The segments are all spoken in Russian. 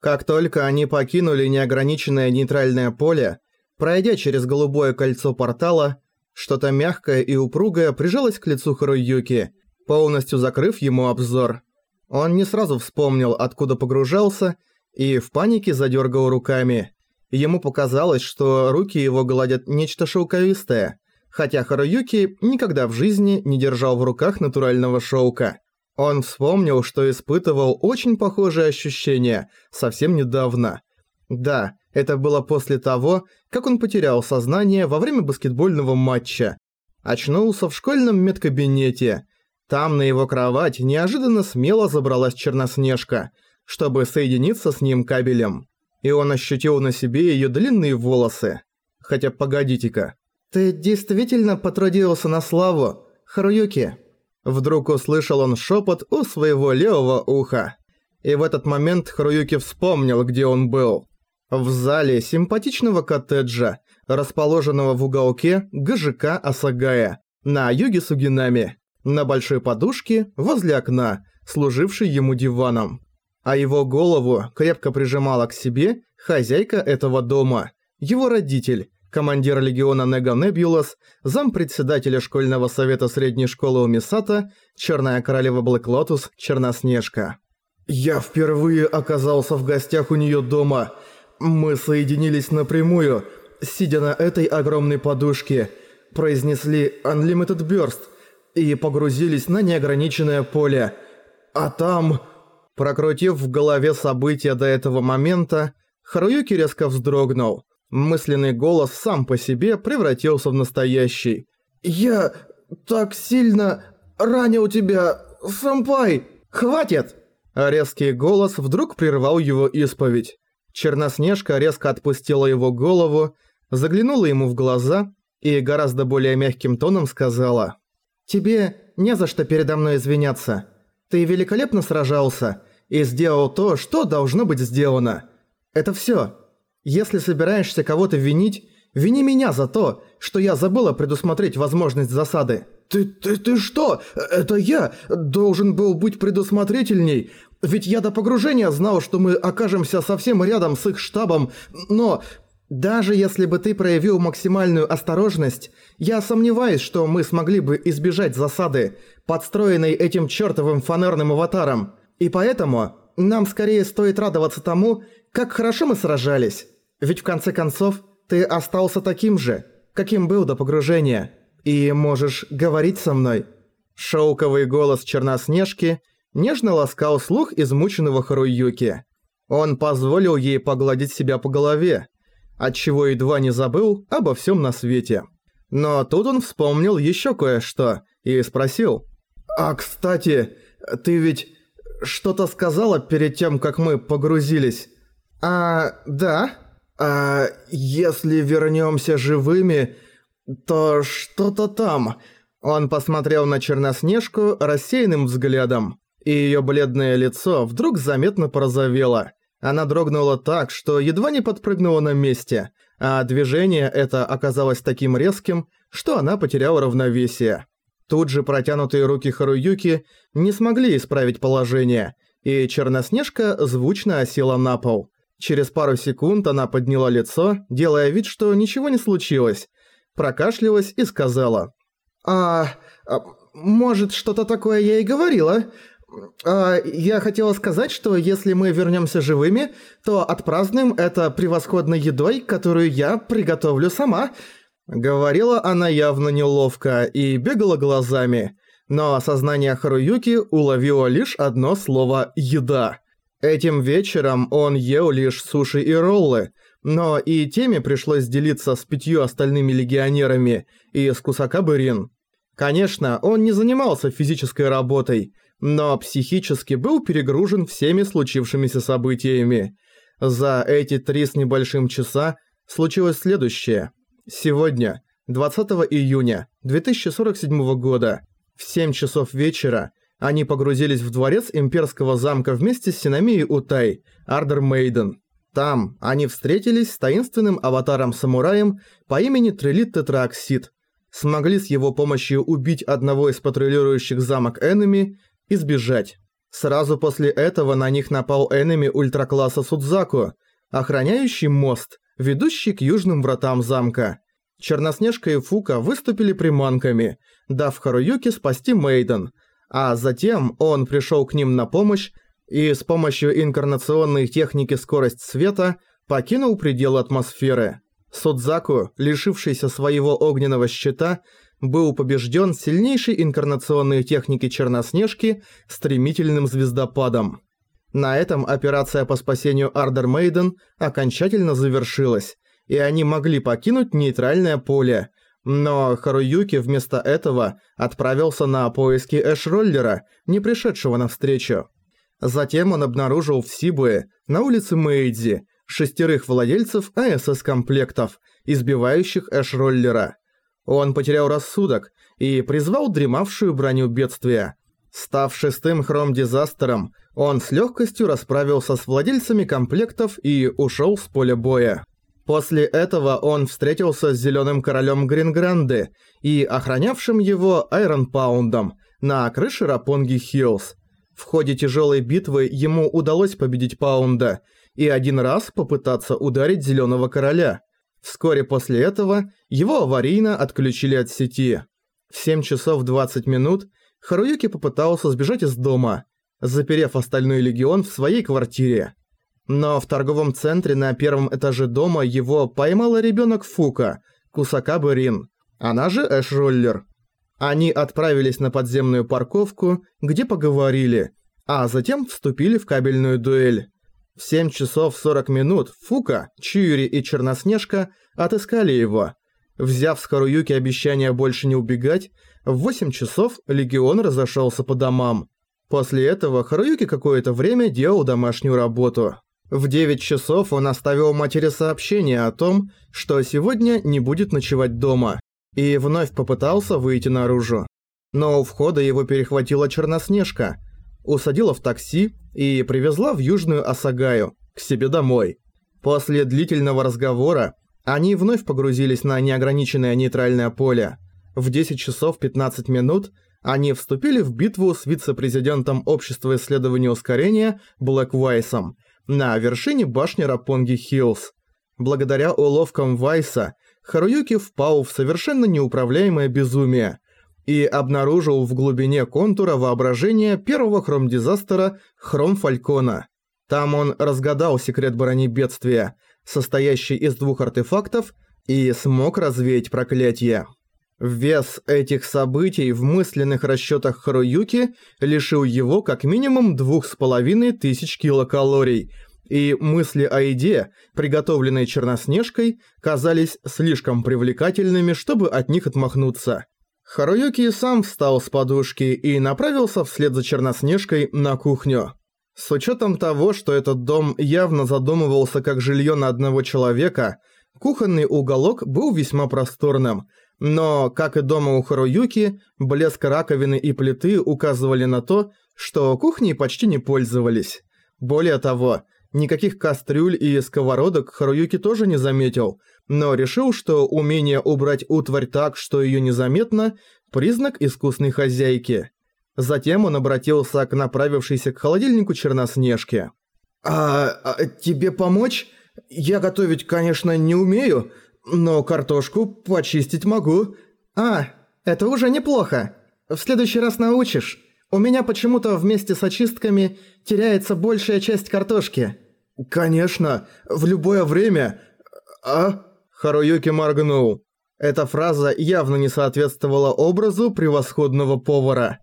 Как только они покинули неограниченное нейтральное поле, пройдя через голубое кольцо портала, что-то мягкое и упругое прижалось к лицу Харуюки, полностью закрыв ему обзор. Он не сразу вспомнил, откуда погружался, и в панике задергал руками. Ему показалось, что руки его гладят нечто шелковистое, хотя Харуюки никогда в жизни не держал в руках натурального шелка. Он вспомнил, что испытывал очень похожие ощущения совсем недавно. Да, это было после того, как он потерял сознание во время баскетбольного матча. Очнулся в школьном медкабинете. Там на его кровать неожиданно смело забралась Черноснежка, чтобы соединиться с ним кабелем. И он ощутил на себе её длинные волосы. Хотя погодите-ка. «Ты действительно потрудился на славу, Харуюки?» Вдруг услышал он шепот у своего левого уха. И в этот момент Харуюки вспомнил, где он был. В зале симпатичного коттеджа, расположенного в уголке ГЖК Асагая, на юге Сугинами, на большой подушке возле окна, служившей ему диваном. А его голову крепко прижимала к себе хозяйка этого дома, его родитель, командир легиона Нега Небулас, зампредседателя школьного совета средней школы Умисата, черная королева Black Lotus, Черноснежка. «Я впервые оказался в гостях у неё дома. Мы соединились напрямую, сидя на этой огромной подушке, произнесли Unlimited Burst и погрузились на неограниченное поле. А там...» Прокрутив в голове события до этого момента, Харуюки резко вздрогнул. Мысленный голос сам по себе превратился в настоящий. «Я так сильно ранил тебя, сэмпай! Хватит!» резкий голос вдруг прервал его исповедь. Черноснежка резко отпустила его голову, заглянула ему в глаза и гораздо более мягким тоном сказала. «Тебе не за что передо мной извиняться. Ты великолепно сражался и сделал то, что должно быть сделано. Это всё. Если собираешься кого-то винить, вини меня за то, что я забыла предусмотреть возможность засады. Ты, ты, ты что? Это я должен был быть предусмотрительней. Ведь я до погружения знал, что мы окажемся совсем рядом с их штабом, но... Даже если бы ты проявил максимальную осторожность, я сомневаюсь, что мы смогли бы избежать засады, подстроенной этим чертовым фанерным аватаром. И поэтому нам скорее стоит радоваться тому, как хорошо мы сражались. Ведь в конце концов, ты остался таким же, каким был до погружения. И можешь говорить со мной». Шелковый голос Черноснежки нежно ласкал слух измученного Харуюки. Он позволил ей погладить себя по голове, отчего едва не забыл обо всем на свете. Но тут он вспомнил еще кое-что и спросил. «А, кстати, ты ведь что-то сказала перед тем, как мы погрузились?» «А, да. А если вернемся живыми, то что-то там...» Он посмотрел на Черноснежку рассеянным взглядом, и её бледное лицо вдруг заметно порозовело. Она дрогнула так, что едва не подпрыгнула на месте, а движение это оказалось таким резким, что она потеряла равновесие. Тут же протянутые руки Харуюки не смогли исправить положение, и Черноснежка звучно осела на пол. Через пару секунд она подняла лицо, делая вид, что ничего не случилось, прокашлялась и сказала. «А, а может, что-то такое я и говорила? А, я хотела сказать, что если мы вернемся живыми, то отпразднуем это превосходной едой, которую я приготовлю сама». Говорила она явно неловко и бегала глазами, но сознание Харуюки уловило лишь одно слово «еда». Этим вечером он ел лишь суши и роллы, но и теми пришлось делиться с пятью остальными легионерами и с Кусакабы Рин. Конечно, он не занимался физической работой, но психически был перегружен всеми случившимися событиями. За эти три с небольшим часа случилось следующее. Сегодня, 20 июня 2047 года, в 7 часов вечера, они погрузились в дворец имперского замка вместе с Синамией Утай, Ардер Мейден. Там они встретились с таинственным аватаром-самураем по имени Трилит Тетраоксид, смогли с его помощью убить одного из патрулирующих замок Эннами и сбежать. Сразу после этого на них напал энеми ультракласса Судзаку, охраняющий мост, ведущий к южным вратам замка. Черноснежка и Фука выступили приманками, дав Харуюке спасти Мейден, а затем он пришел к ним на помощь и с помощью инкарнационной техники скорость света покинул пределы атмосферы. Судзаку, лишившийся своего огненного щита, был побежден сильнейшей инкарнационной техники Черноснежки стремительным звездопадом. На этом операция по спасению Ардер Мейден окончательно завершилась, и они могли покинуть нейтральное поле, но Харуюки вместо этого отправился на поиски Эш-роллера, не пришедшего навстречу. Затем он обнаружил в Сибуе, на улице Мэйдзи, шестерых владельцев АСС-комплектов, избивающих Эш-роллера. Он потерял рассудок и призвал дремавшую броню бедствия. Став шестым хром-дизастером, он с легкостью расправился с владельцами комплектов и ушел с поля боя. После этого он встретился с Зеленым Королем Грингранды и охранявшим его Айрон Паундом на крыше Рапонги Хиллз. В ходе тяжелой битвы ему удалось победить Паунда и один раз попытаться ударить Зеленого Короля. Вскоре после этого его аварийно отключили от сети. В 7 часов 20 минут Харуюки попытался сбежать из дома, заперев остальной легион в своей квартире. Но в торговом центре на первом этаже дома его поймала ребенок Фука, Кусакабы Рин, она же Эш Роллер. Они отправились на подземную парковку, где поговорили, а затем вступили в кабельную дуэль. В 7 часов 40 минут Фука, Чьюри и Черноснежка отыскали его. Взяв с Харуюки обещание больше не убегать, в 8 часов Легион разошелся по домам. После этого Харуюки какое-то время делал домашнюю работу. В 9 часов он оставил матери сообщение о том, что сегодня не будет ночевать дома, и вновь попытался выйти наружу. Но у входа его перехватила Черноснежка, усадила в такси и привезла в Южную Осагаю, к себе домой. После длительного разговора они вновь погрузились на неограниченное нейтральное поле. В 10 часов 15 минут они вступили в битву с вице-президентом Общества исследования ускорения Блэк Вайсом – на вершине башни Рапонги Хиллз. Благодаря уловкам Вайса, Харуюки впал в совершенно неуправляемое безумие и обнаружил в глубине контура воображения первого хром-дизастера Хром Фалькона. Там он разгадал секрет брони бедствия, состоящий из двух артефактов, и смог развеять проклятие. Вес этих событий в мысленных расчетах Харуюки лишил его как минимум двух с половиной тысяч килокалорий, и мысли о еде, приготовленной Черноснежкой, казались слишком привлекательными, чтобы от них отмахнуться. Харуюки сам встал с подушки и направился вслед за Черноснежкой на кухню. С учетом того, что этот дом явно задумывался как жилье на одного человека, кухонный уголок был весьма просторным – но, как и дома у Харуюки, блеск раковины и плиты указывали на то, что кухней почти не пользовались. Более того, никаких кастрюль и сковородок Харуюки тоже не заметил, но решил, что умение убрать утварь так, что её незаметно – признак искусной хозяйки. Затем он обратился к направившейся к холодильнику Черноснежке. «А, а тебе помочь? Я готовить, конечно, не умею, но картошку почистить могу. А, это уже неплохо. В следующий раз научишь. У меня почему-то вместе с очистками теряется большая часть картошки. Конечно, в любое время. А? Харуюки моргнул. Эта фраза явно не соответствовала образу превосходного повара.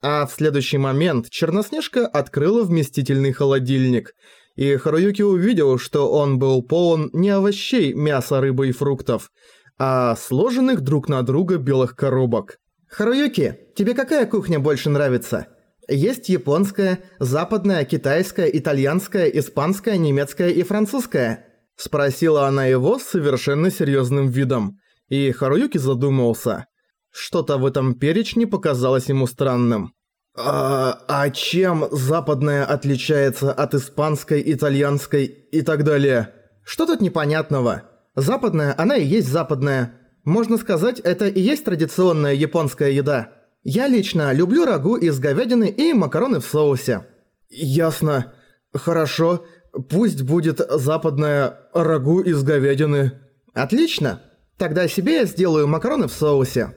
А в следующий момент Черноснежка открыла вместительный холодильник – и Харуюки увидел, что он был полон не овощей, мяса, рыбы и фруктов, а сложенных друг на друга белых коробок. «Харуюки, тебе какая кухня больше нравится? Есть японская, западная, китайская, итальянская, испанская, немецкая и французская?» Спросила она его с совершенно серьезным видом, и Харуюки задумался. Что-то в этом перечне показалось ему странным. А, а чем западная отличается от испанской, итальянской и так далее? Что тут непонятного? Западная, она и есть западная. Можно сказать, это и есть традиционная японская еда. Я лично люблю рагу из говядины и макароны в соусе». «Ясно. Хорошо. Пусть будет западное рагу из говядины». «Отлично. Тогда себе я сделаю макароны в соусе».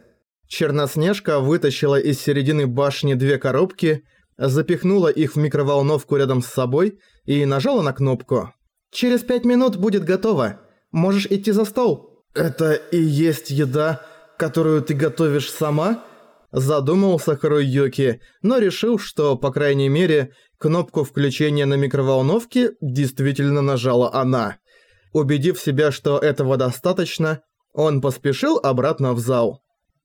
Черноснежка вытащила из середины башни две коробки, запихнула их в микроволновку рядом с собой и нажала на кнопку. «Через пять минут будет готово. Можешь идти за стол». «Это и есть еда, которую ты готовишь сама?» Задумался Харуюки, но решил, что, по крайней мере, кнопку включения на микроволновке действительно нажала она. Убедив себя, что этого достаточно, он поспешил обратно в зал.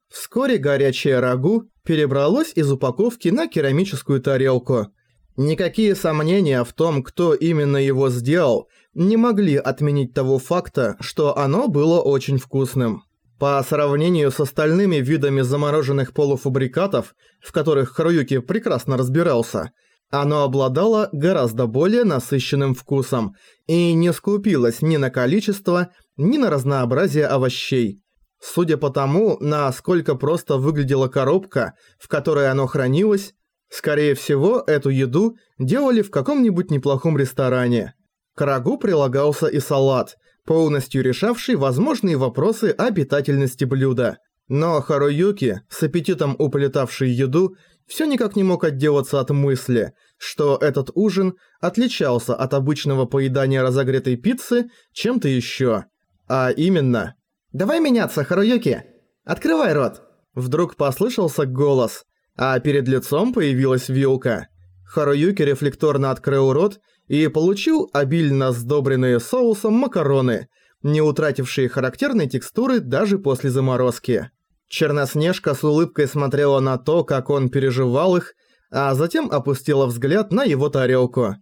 Вскоре горячее рагу перебралось из упаковки на керамическую тарелку. Никакие сомнения в том, кто именно его сделал, не могли отменить того факта, что оно было очень вкусным. По сравнению с остальными видами замороженных полуфабрикатов, в которых Харуюки прекрасно разбирался, оно обладало гораздо более насыщенным вкусом и не скупилось ни на количество, ни на разнообразие овощей. Судя по тому, насколько просто выглядела коробка, в которой оно хранилось, скорее всего, эту еду делали в каком-нибудь неплохом ресторане. К рагу прилагался и салат, полностью решавший возможные вопросы о питательности блюда. Но Харуюки, с аппетитом уплетавший еду, все никак не мог отделаться от мысли, что этот ужин отличался от обычного поедания разогретой пиццы чем-то еще. А именно «Давай меняться, Харуюки! Открывай рот!» Вдруг послышался голос, а перед лицом появилась вилка. Харуюки рефлекторно открыл рот и получил обильно сдобренные соусом макароны, не утратившие характерной текстуры даже после заморозки. Черноснежка с улыбкой смотрела на то, как он переживал их, а затем опустила взгляд на его тарелку.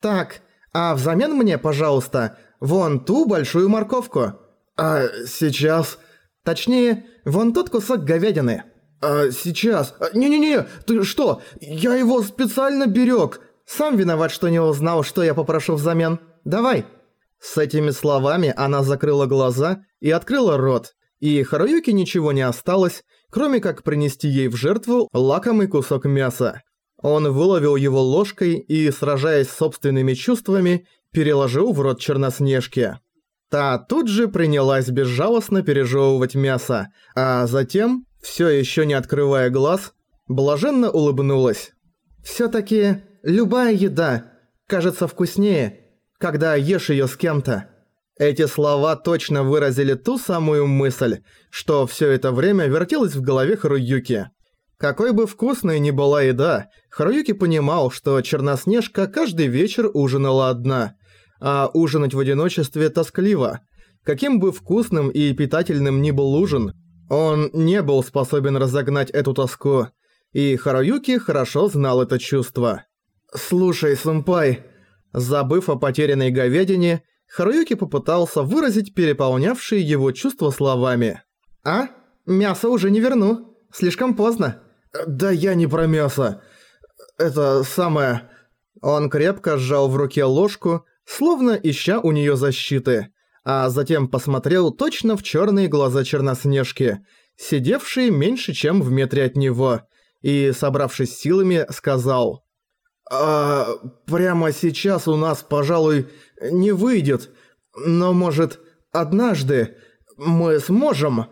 «Так, а взамен мне, пожалуйста, вон ту большую морковку». «А сейчас...» «Точнее, вон тот кусок говядины». «А сейчас...» «Не-не-не, ты что? Я его специально берег!» «Сам виноват, что не узнал, что я попрошу взамен. Давай!» С этими словами она закрыла глаза и открыла рот, и Харуюке ничего не осталось, кроме как принести ей в жертву лакомый кусок мяса. Он выловил его ложкой и, сражаясь с собственными чувствами, переложил в рот Черноснежки. Та тут же принялась безжалостно пережевывать мясо, а затем, все еще не открывая глаз, блаженно улыбнулась. «Всё-таки любая еда кажется вкуснее, когда ешь её с кем-то». Эти слова точно выразили ту самую мысль, что всё это время вертелось в голове Харуюки. Какой бы вкусной ни была еда, Харуюки понимал, что Черноснежка каждый вечер ужинала одна – а ужинать в одиночестве тоскливо. Каким бы вкусным и питательным ни был ужин, он не был способен разогнать эту тоску, и Харуюки хорошо знал это чувство. «Слушай, сэмпай...» Забыв о потерянной говядине, Харуюки попытался выразить переполнявшие его чувства словами. «А? Мясо уже не верну. Слишком поздно». «Да я не про мясо. Это самое...» Он крепко сжал в руке ложку, словно ища у нее защиты, а затем посмотрел точно в черные глаза Черноснежки, сидевшие меньше чем в метре от него, и, собравшись силами, сказал «А прямо сейчас у нас, пожалуй, не выйдет, но, может, однажды мы сможем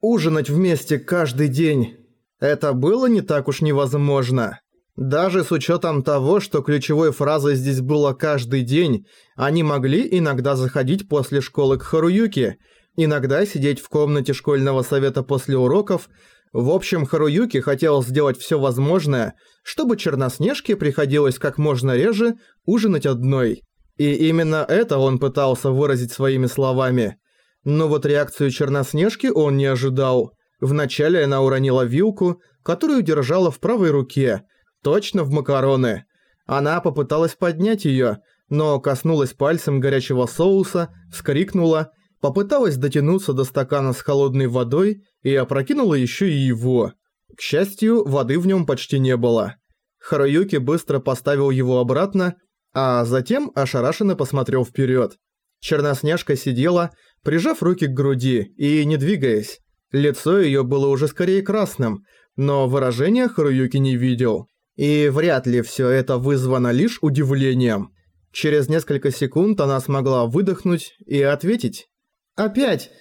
ужинать вместе каждый день». Это было не так уж невозможно. Даже с учетом того, что ключевой фразой здесь было «каждый день», они могли иногда заходить после школы к Харуюке, иногда сидеть в комнате школьного совета после уроков. В общем, Харуюки хотел сделать все возможное, чтобы Черноснежке приходилось как можно реже ужинать одной. И именно это он пытался выразить своими словами. Но вот реакцию Черноснежки он не ожидал. Вначале она уронила вилку, которую держала в правой руке – Точно в макароны. Она попыталась поднять её, но коснулась пальцем горячего соуса, вскрикнула, попыталась дотянуться до стакана с холодной водой и опрокинула ещё и его. К счастью, воды в нём почти не было. Харуюки быстро поставил его обратно, а затем ошарашенно посмотрел вперёд. Черноснежка сидела, прижав руки к груди и не двигаясь. Лицо её было уже скорее красным, но выражения Харуюки не видел. И вряд ли всё это вызвано лишь удивлением. Через несколько секунд она смогла выдохнуть и ответить. «Опять?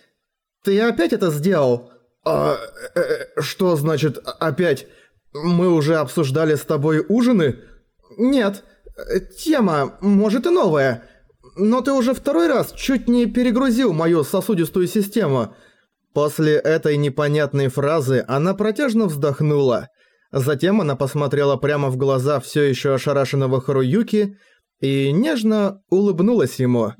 Ты опять это сделал?» «А... Э, э, что значит «опять»? Мы уже обсуждали с тобой ужины?» «Нет. Тема, может и новая. Но ты уже второй раз чуть не перегрузил мою сосудистую систему». После этой непонятной фразы она протяжно вздохнула. Затем она посмотрела прямо в глаза все еще ошарашенного Харуюки и нежно улыбнулась ему.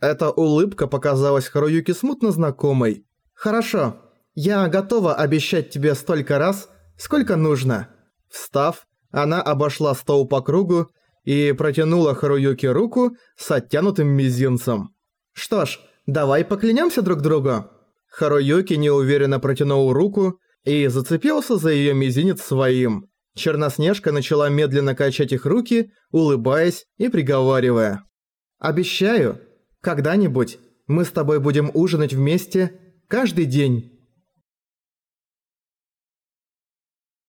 Эта улыбка показалась Харуюки смутно знакомой. «Хорошо, я готова обещать тебе столько раз, сколько нужно». Встав, она обошла стол по кругу и протянула Харуюки руку с оттянутым мизинцем. «Что ж, давай поклянемся друг другу». Харуюки неуверенно протянул руку и зацепился за её мизинец своим. Черноснежка начала медленно качать их руки, улыбаясь и приговаривая. «Обещаю, когда-нибудь мы с тобой будем ужинать вместе каждый день».